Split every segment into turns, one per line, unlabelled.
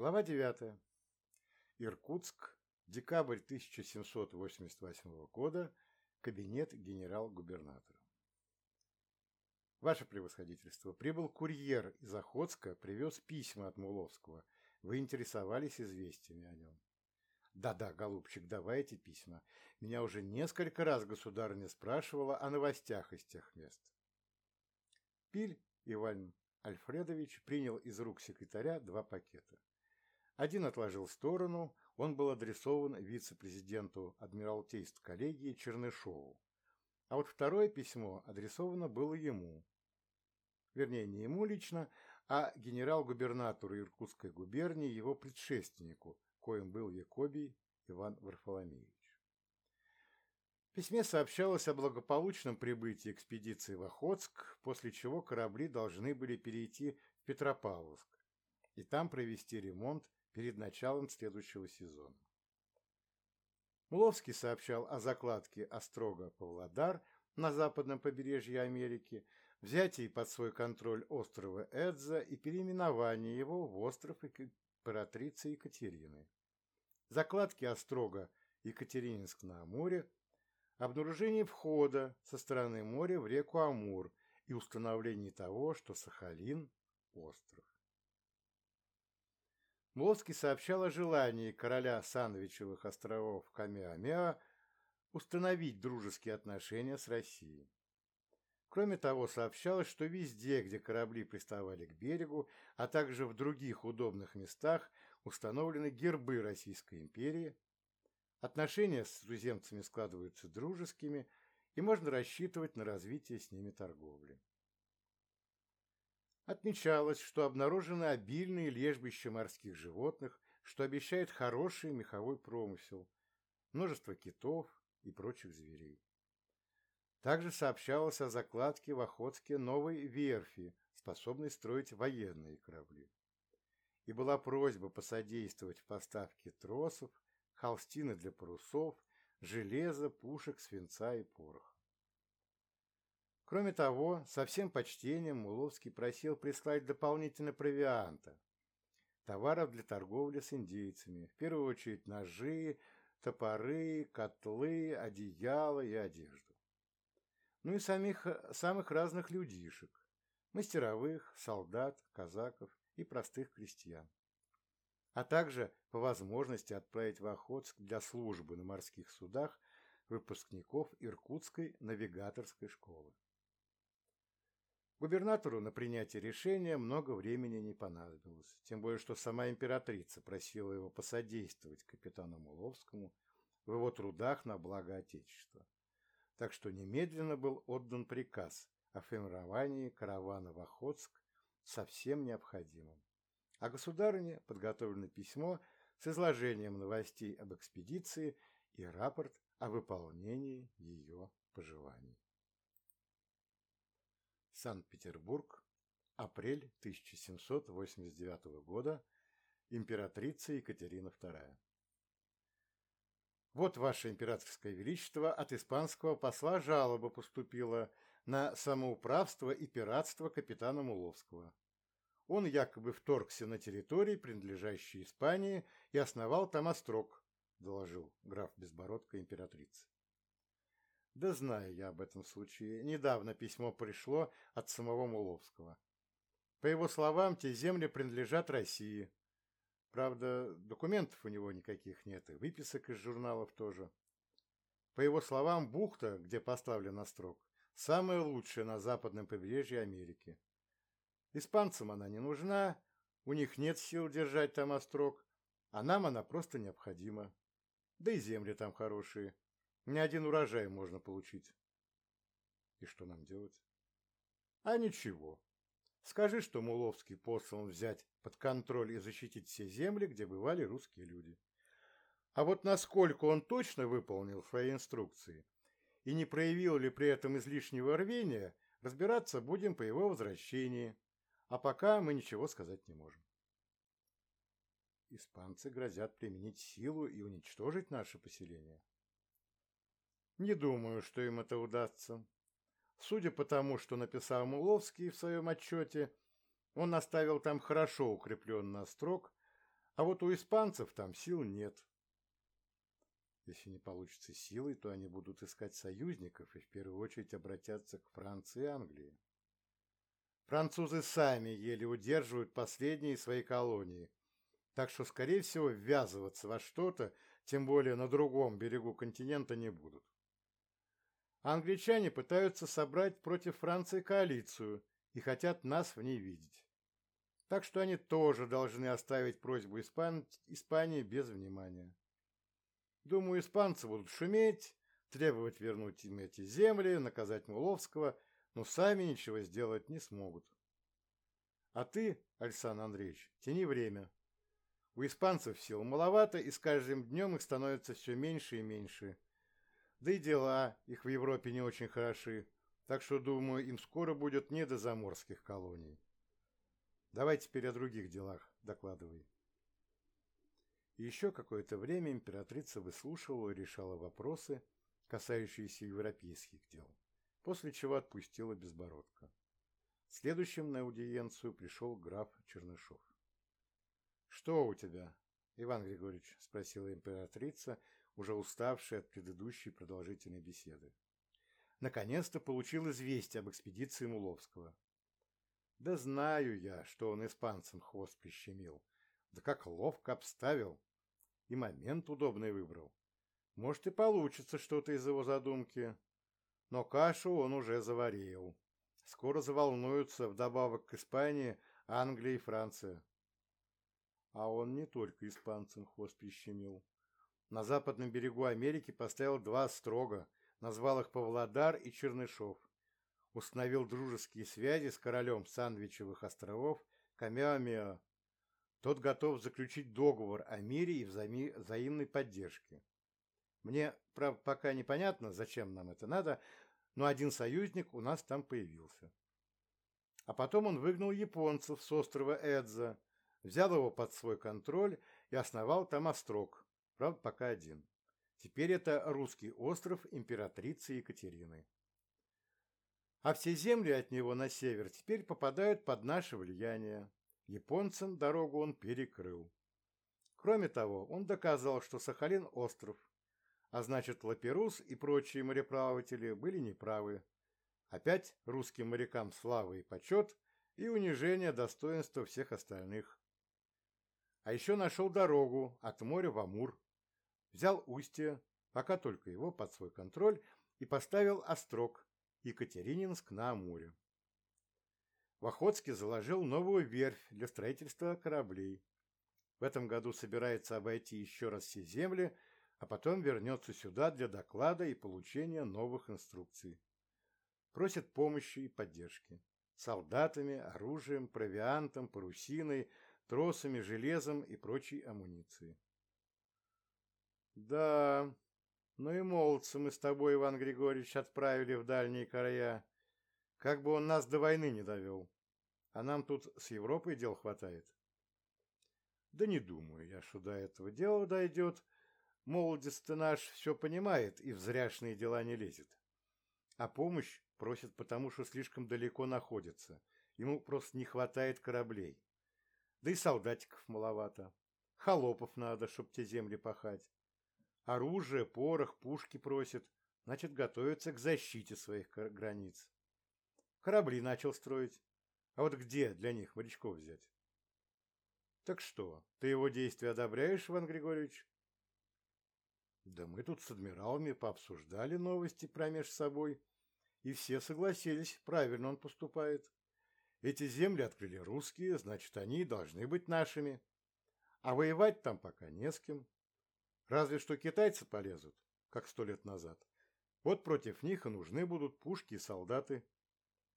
Глава 9. Иркутск. Декабрь 1788 года. Кабинет генерал-губернатора. Ваше превосходительство, прибыл курьер из Охотска, привез письма от Муловского. Вы интересовались известиями о нем. Да-да, голубчик, давайте письма. Меня уже несколько раз государыня спрашивала о новостях из тех мест. Пиль Иван Альфредович принял из рук секретаря два пакета. Один отложил в сторону, он был адресован вице-президенту Адмиралтейств коллегии Чернышову. А вот второе письмо адресовано было ему. Вернее, не ему лично, а генерал-губернатору Иркутской губернии, его предшественнику, коим был Якобий Иван Варфоломеевич. В письме сообщалось о благополучном прибытии экспедиции в Охотск, после чего корабли должны были перейти в Петропавловск и там провести ремонт перед началом следующего сезона. Муловский сообщал о закладке Острога-Павлодар на западном побережье Америки, взятии под свой контроль острова Эдза и переименовании его в остров императрицы Екатерины, закладки Острога Екатерининск на Амуре, обнаружении входа со стороны моря в реку Амур и установлении того, что Сахалин – остров. Млоский сообщал о желании короля Сандвичевых островов Камеамеа установить дружеские отношения с Россией. Кроме того, сообщалось, что везде, где корабли приставали к берегу, а также в других удобных местах, установлены гербы Российской империи, отношения с туземцами складываются дружескими, и можно рассчитывать на развитие с ними торговли. Отмечалось, что обнаружены обильные лежбища морских животных, что обещает хороший меховой промысел, множество китов и прочих зверей. Также сообщалось о закладке в Охотске новой верфи, способной строить военные корабли. И была просьба посодействовать в поставке тросов, холстины для парусов, железа, пушек, свинца и пороха. Кроме того, со всем почтением Муловский просил прислать дополнительно провианта, товаров для торговли с индейцами, в первую очередь ножи, топоры, котлы, одеяла и одежду. Ну и самих, самых разных людишек, мастеровых, солдат, казаков и простых крестьян. А также по возможности отправить в Охотск для службы на морских судах выпускников Иркутской навигаторской школы. Губернатору на принятие решения много времени не понадобилось, тем более что сама императрица просила его посодействовать капитану Муловскому в его трудах на благо Отечества. Так что немедленно был отдан приказ о формировании каравана в Охотск со всем необходимым. А государыне подготовлено письмо с изложением новостей об экспедиции и рапорт о выполнении ее пожеланий. Санкт-Петербург, апрель 1789 года, императрица Екатерина II. Вот, Ваше Императорское Величество, от испанского посла жалоба поступила на самоуправство и пиратство капитана Муловского. Он якобы вторгся на территории, принадлежащие Испании, и основал там острог, доложил граф Безбородко императрицы. Да знаю я об этом случае. Недавно письмо пришло от самого Муловского. По его словам, те земли принадлежат России. Правда, документов у него никаких нет, и выписок из журналов тоже. По его словам, бухта, где поставлен острог, самая лучшая на западном побережье Америки. Испанцам она не нужна, у них нет сил держать там острог, а нам она просто необходима. Да и земли там хорошие. Не один урожай можно получить. И что нам делать? А ничего. Скажи, что Муловский послан взять под контроль и защитить все земли, где бывали русские люди. А вот насколько он точно выполнил свои инструкции и не проявил ли при этом излишнего рвения, разбираться будем по его возвращении. А пока мы ничего сказать не можем. Испанцы грозят применить силу и уничтожить наше поселение. Не думаю, что им это удастся. Судя по тому, что написал Муловский в своем отчете, он оставил там хорошо укрепленный острог, А вот у испанцев там сил нет. Если не получится силой, то они будут искать союзников и в первую очередь обратятся к Франции и Англии. Французы сами еле удерживают последние свои колонии, так что, скорее всего, ввязываться во что-то, тем более на другом берегу континента, не будут. Англичане пытаются собрать против Франции коалицию и хотят нас в ней видеть. Так что они тоже должны оставить просьбу Испан... Испании без внимания. Думаю, испанцы будут шуметь, требовать вернуть им эти земли, наказать Муловского, но сами ничего сделать не смогут. А ты, Александр Андреевич, тяни время. У испанцев сил маловато, и с каждым днем их становится все меньше и меньше. Да и дела их в Европе не очень хороши, так что, думаю, им скоро будет не до заморских колоний. Давай теперь о других делах докладывай. еще какое-то время императрица выслушивала и решала вопросы, касающиеся европейских дел, после чего отпустила Безбородка. Следующим на аудиенцию пришел граф Чернышов. «Что у тебя, Иван Григорьевич?» – спросила императрица, уже уставшая от предыдущей продолжительной беседы. Наконец-то получил известие об экспедиции Муловского. Да знаю я, что он испанцам хвост прищемил. Да как ловко обставил. И момент удобный выбрал. Может и получится что-то из его задумки. Но кашу он уже заварил. Скоро заволнуются вдобавок к Испании Англия и Франция. А он не только испанцам хвост прищемил. На западном берегу Америки поставил два строга, назвал их Павлодар и Чернышов установил дружеские связи с королем Сандвичевых островов Камеамео. Тот готов заключить договор о мире и взаим... взаимной поддержке. Мне, правда, пока непонятно, зачем нам это надо, но один союзник у нас там появился. А потом он выгнал японцев с острова Эдза, взял его под свой контроль и основал там острог, правда, пока один. Теперь это русский остров императрицы Екатерины а все земли от него на север теперь попадают под наше влияние. Японцам дорогу он перекрыл. Кроме того, он доказал, что Сахалин – остров, а значит Лаперус и прочие мореплаватели были неправы. Опять русским морякам слава и почет и унижение достоинства всех остальных. А еще нашел дорогу от моря в Амур, взял устье, пока только его под свой контроль, и поставил острог, Екатерининск на Амуре. В Охотске заложил новую верфь для строительства кораблей. В этом году собирается обойти еще раз все земли, а потом вернется сюда для доклада и получения новых инструкций. Просит помощи и поддержки. Солдатами, оружием, провиантом, парусиной, тросами, железом и прочей амуницией. Да, ну и молодцы мы с тобой, Иван Григорьевич, отправили в дальние края. Как бы он нас до войны не довел. А нам тут с Европой дел хватает. Да не думаю я, что до этого дела дойдет. Молодец-то наш все понимает и в зряшные дела не лезет. А помощь просит потому, что слишком далеко находится. Ему просто не хватает кораблей. Да и солдатиков маловато. Холопов надо, чтоб те земли пахать. Оружие, порох, пушки просит, значит, готовится к защите своих границ. Корабли начал строить. А вот где для них морячков взять? Так что, ты его действия одобряешь, Иван Григорьевич? Да мы тут с адмиралами пообсуждали новости промеж собой, и все согласились, правильно он поступает. Эти земли открыли русские, значит, они должны быть нашими. А воевать там пока не с кем. Разве что китайцы полезут, как сто лет назад. Вот против них и нужны будут пушки и солдаты.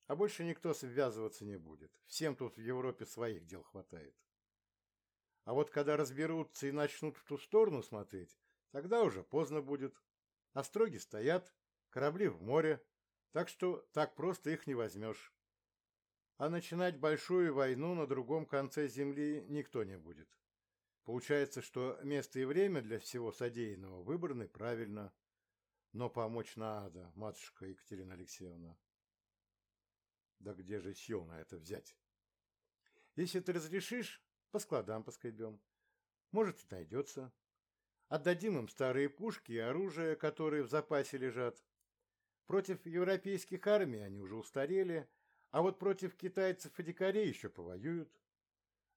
А больше никто связываться не будет. Всем тут в Европе своих дел хватает. А вот когда разберутся и начнут в ту сторону смотреть, тогда уже поздно будет. Остроги стоят, корабли в море, так что так просто их не возьмешь. А начинать большую войну на другом конце земли никто не будет. Получается, что место и время для всего содеянного выбраны правильно. Но помочь надо, матушка Екатерина Алексеевна. Да где же сил на это взять? Если ты разрешишь, по складам поскребем. Может, и найдется. Отдадим им старые пушки и оружие, которые в запасе лежат. Против европейских армий они уже устарели, а вот против китайцев и дикарей еще повоюют.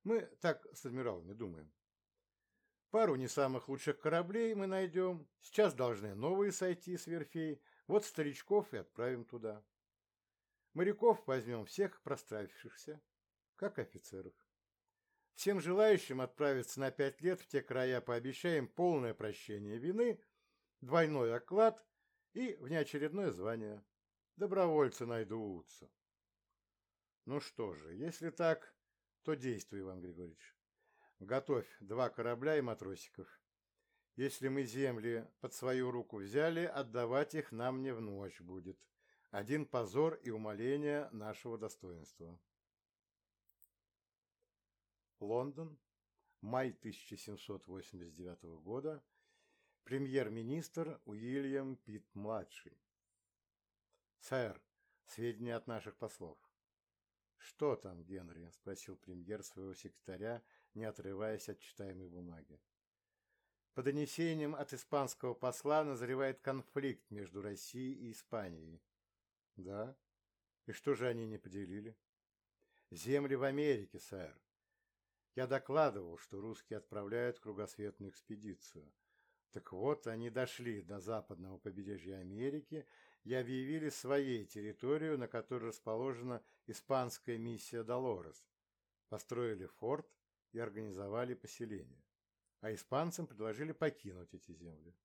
Мы так с адмиралами думаем. Пару не самых лучших кораблей мы найдем. Сейчас должны новые сойти с верфей. Вот старичков и отправим туда. Моряков возьмем всех простравившихся, как офицеров. Всем желающим отправиться на пять лет в те края пообещаем полное прощение вины, двойной оклад и внеочередное звание. Добровольцы найдутся. Ну что же, если так, то действуй, Иван Григорьевич. Готовь два корабля и матросиков. Если мы земли под свою руку взяли, отдавать их нам не в ночь будет. Один позор и умоление нашего достоинства. Лондон, май 1789 года. Премьер-министр Уильям Питт-младший. Сэр, сведения от наших послов. «Что там, Генри?» – спросил премьер своего секретаря, не отрываясь от читаемой бумаги. По донесениям от испанского посла назревает конфликт между Россией и Испанией. Да? И что же они не поделили? Земли в Америке, сэр. Я докладывал, что русские отправляют кругосветную экспедицию. Так вот, они дошли до западного побережья Америки и объявили своей территорию, на которой расположена испанская миссия Долорес. Построили форт и организовали поселение. А испанцам предложили покинуть эти земли.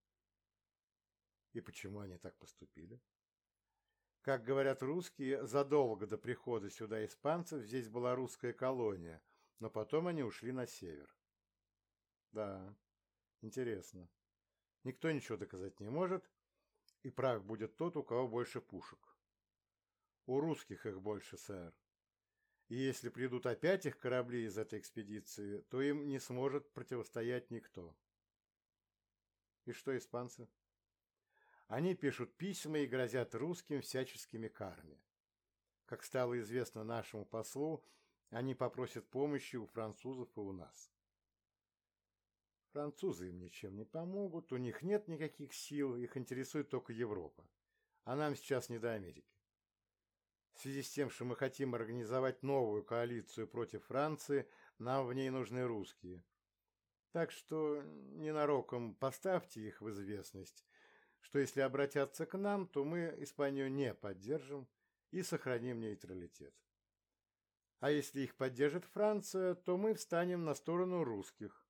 И почему они так поступили? Как говорят русские, задолго до прихода сюда испанцев здесь была русская колония, но потом они ушли на север. Да, интересно. Никто ничего доказать не может, и прав будет тот, у кого больше пушек. У русских их больше, сэр. И если придут опять их корабли из этой экспедиции, то им не сможет противостоять никто. И что испанцы? Они пишут письма и грозят русским всяческими карами. Как стало известно нашему послу, они попросят помощи у французов и у нас. Французы им ничем не помогут, у них нет никаких сил, их интересует только Европа. А нам сейчас не до Америки. В связи с тем, что мы хотим организовать новую коалицию против Франции, нам в ней нужны русские. Так что ненароком поставьте их в известность, что если обратятся к нам, то мы Испанию не поддержим и сохраним нейтралитет. А если их поддержит Франция, то мы встанем на сторону русских,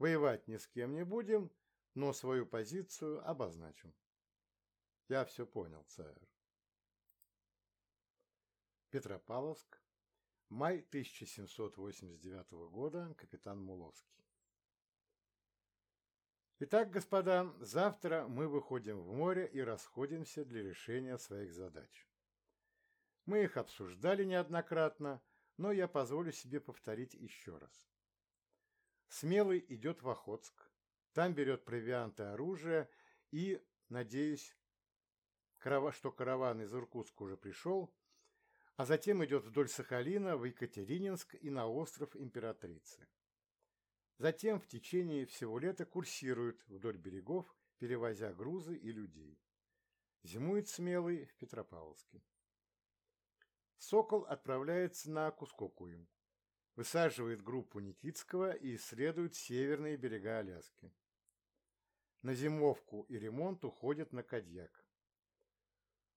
Воевать ни с кем не будем, но свою позицию обозначим. Я все понял, сэр. Петропавловск, май 1789 года, капитан Муловский. Итак, господа, завтра мы выходим в море и расходимся для решения своих задач. Мы их обсуждали неоднократно, но я позволю себе повторить еще раз. Смелый идет в Охотск, там берет провианты оружие и, надеюсь, что караван из Иркутска уже пришел, а затем идет вдоль Сахалина в Екатерининск и на остров Императрицы. Затем в течение всего лета курсирует вдоль берегов, перевозя грузы и людей. Зимует смелый в Петропавловске. Сокол отправляется на Кускокуем высаживает группу Никитского и исследует северные берега Аляски. На зимовку и ремонт уходят на Кадьяк.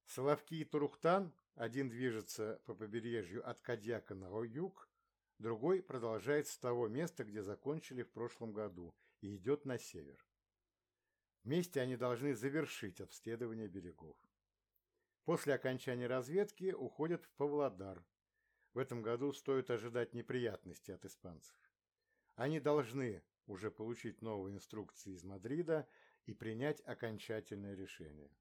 Соловки и Турухтан, один движется по побережью от Кадьяка на юг, другой продолжает с того места, где закончили в прошлом году, и идет на север. Вместе они должны завершить обследование берегов. После окончания разведки уходят в Павлодар, в этом году стоит ожидать неприятностей от испанцев. Они должны уже получить новые инструкции из Мадрида и принять окончательное решение.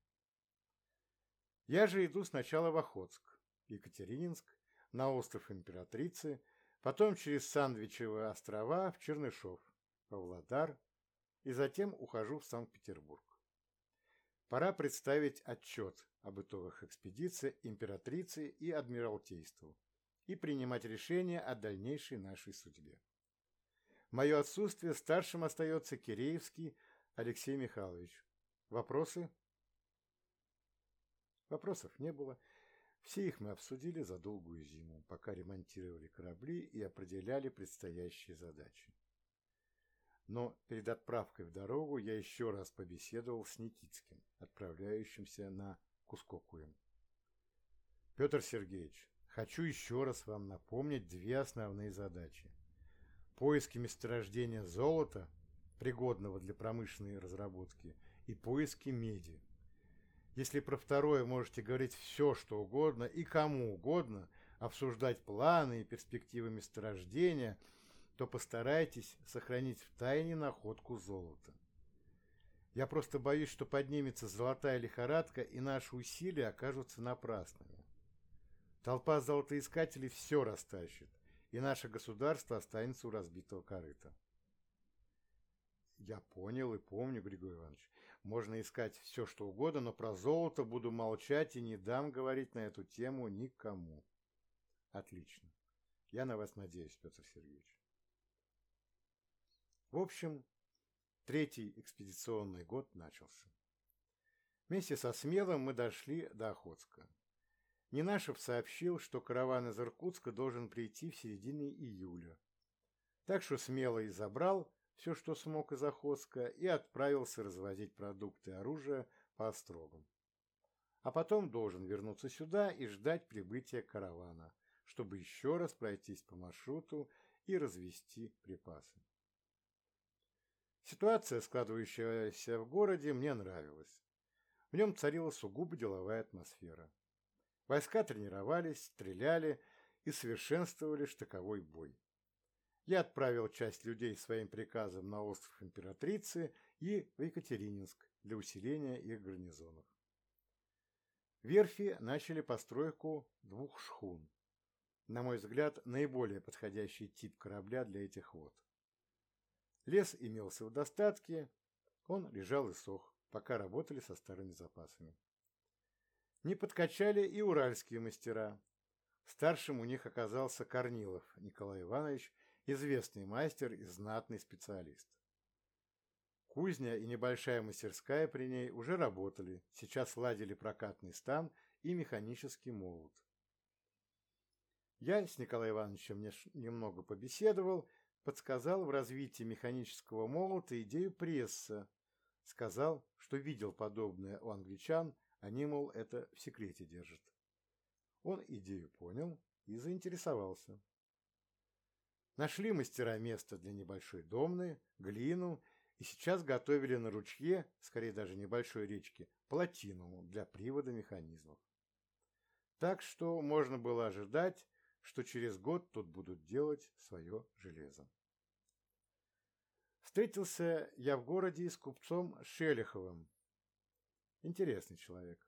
Я же иду сначала в Охотск, Екатерининск, на остров Императрицы, потом через Сандвичевые острова в Чернышов, Павлодар и затем ухожу в Санкт-Петербург. Пора представить отчет об итогах экспедиции императрице и адмиралтейству и принимать решения о дальнейшей нашей судьбе. мое отсутствие старшим остается Киреевский Алексей Михайлович. Вопросы? Вопросов не было. Все их мы обсудили за долгую зиму, пока ремонтировали корабли и определяли предстоящие задачи. Но перед отправкой в дорогу я еще раз побеседовал с Никитским, отправляющимся на Кускокуем. Петр Сергеевич, хочу еще раз вам напомнить две основные задачи. Поиски месторождения золота, пригодного для промышленной разработки, и поиски меди. Если про второе можете говорить все, что угодно и кому угодно, обсуждать планы и перспективы месторождения, то постарайтесь сохранить в тайне находку золота. Я просто боюсь, что поднимется золотая лихорадка, и наши усилия окажутся напрасными. Толпа золотоискателей все растащит, и наше государство останется у разбитого корыта. Я понял и помню, Григорий Иванович. Можно искать все, что угодно, но про золото буду молчать и не дам говорить на эту тему никому. Отлично. Я на вас надеюсь, Петр Сергеевич. В общем, третий экспедиционный год начался. Вместе со Смелым мы дошли до Охотска. Нинашев сообщил, что караван из Иркутска должен прийти в середине июля. Так что Смелый забрал все, что смог из Охотска, и отправился развозить продукты и оружие по острогам. А потом должен вернуться сюда и ждать прибытия каравана, чтобы еще раз пройтись по маршруту и развести припасы. Ситуация, складывающаяся в городе, мне нравилась. В нем царила сугубо деловая атмосфера. Войска тренировались, стреляли и совершенствовали штыковой бой я отправил часть людей своим приказом на остров Императрицы и в Екатерининск для усиления их гарнизонов. Верфи начали постройку двух шхун. На мой взгляд, наиболее подходящий тип корабля для этих вод. Лес имелся в достатке, он лежал и сох, пока работали со старыми запасами. Не подкачали и уральские мастера. Старшим у них оказался Корнилов Николай Иванович, известный мастер и знатный специалист. Кузня и небольшая мастерская при ней уже работали, сейчас ладили прокатный стан и механический молот. Я с Николаем Ивановичем немного побеседовал, подсказал в развитии механического молота идею пресса, сказал, что видел подобное у англичан, они, мол, это в секрете держат. Он идею понял и заинтересовался. Нашли мастера место для небольшой домны, глину, и сейчас готовили на ручье, скорее даже небольшой речке, плотину для привода механизмов. Так что можно было ожидать, что через год тут будут делать свое железо. Встретился я в городе с купцом Шелиховым. Интересный человек.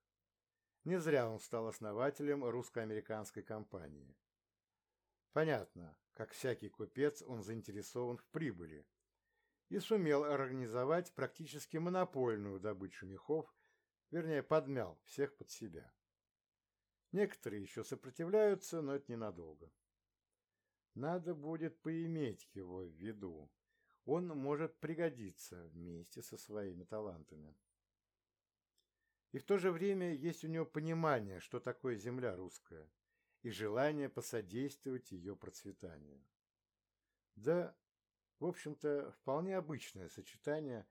Не зря он стал основателем русско-американской компании. Понятно, как всякий купец, он заинтересован в прибыли и сумел организовать практически монопольную добычу мехов, вернее, подмял всех под себя. Некоторые еще сопротивляются, но это ненадолго. Надо будет поиметь его в виду. Он может пригодиться вместе со своими талантами. И в то же время есть у него понимание, что такое земля русская – и желание посодействовать ее процветанию. Да, в общем-то, вполне обычное сочетание.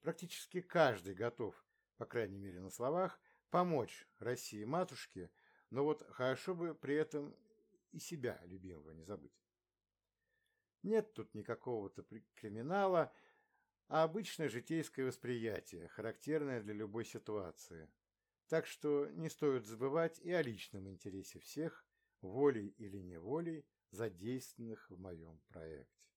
Практически каждый готов, по крайней мере на словах, помочь России-матушке, но вот хорошо бы при этом и себя любимого не забыть. Нет тут никакого-то криминала, а обычное житейское восприятие, характерное для любой ситуации. Так что не стоит забывать и о личном интересе всех, волей или неволей, задействованных в моем проекте.